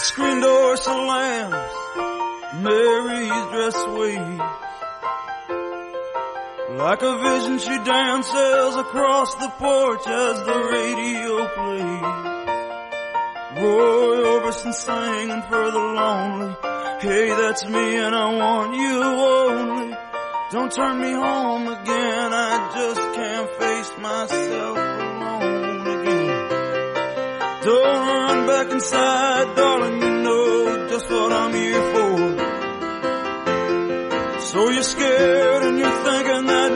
screen door slams, Mary's dress waves. Like a vision she dances across the porch as the radio plays. Roy Orbison singing for the lonely. Hey, that's me and I want you only. Don't turn me home again, I just can't face myself alone again. Don't back inside, darling, you know just what I'm here for. So you're scared and you're thinking that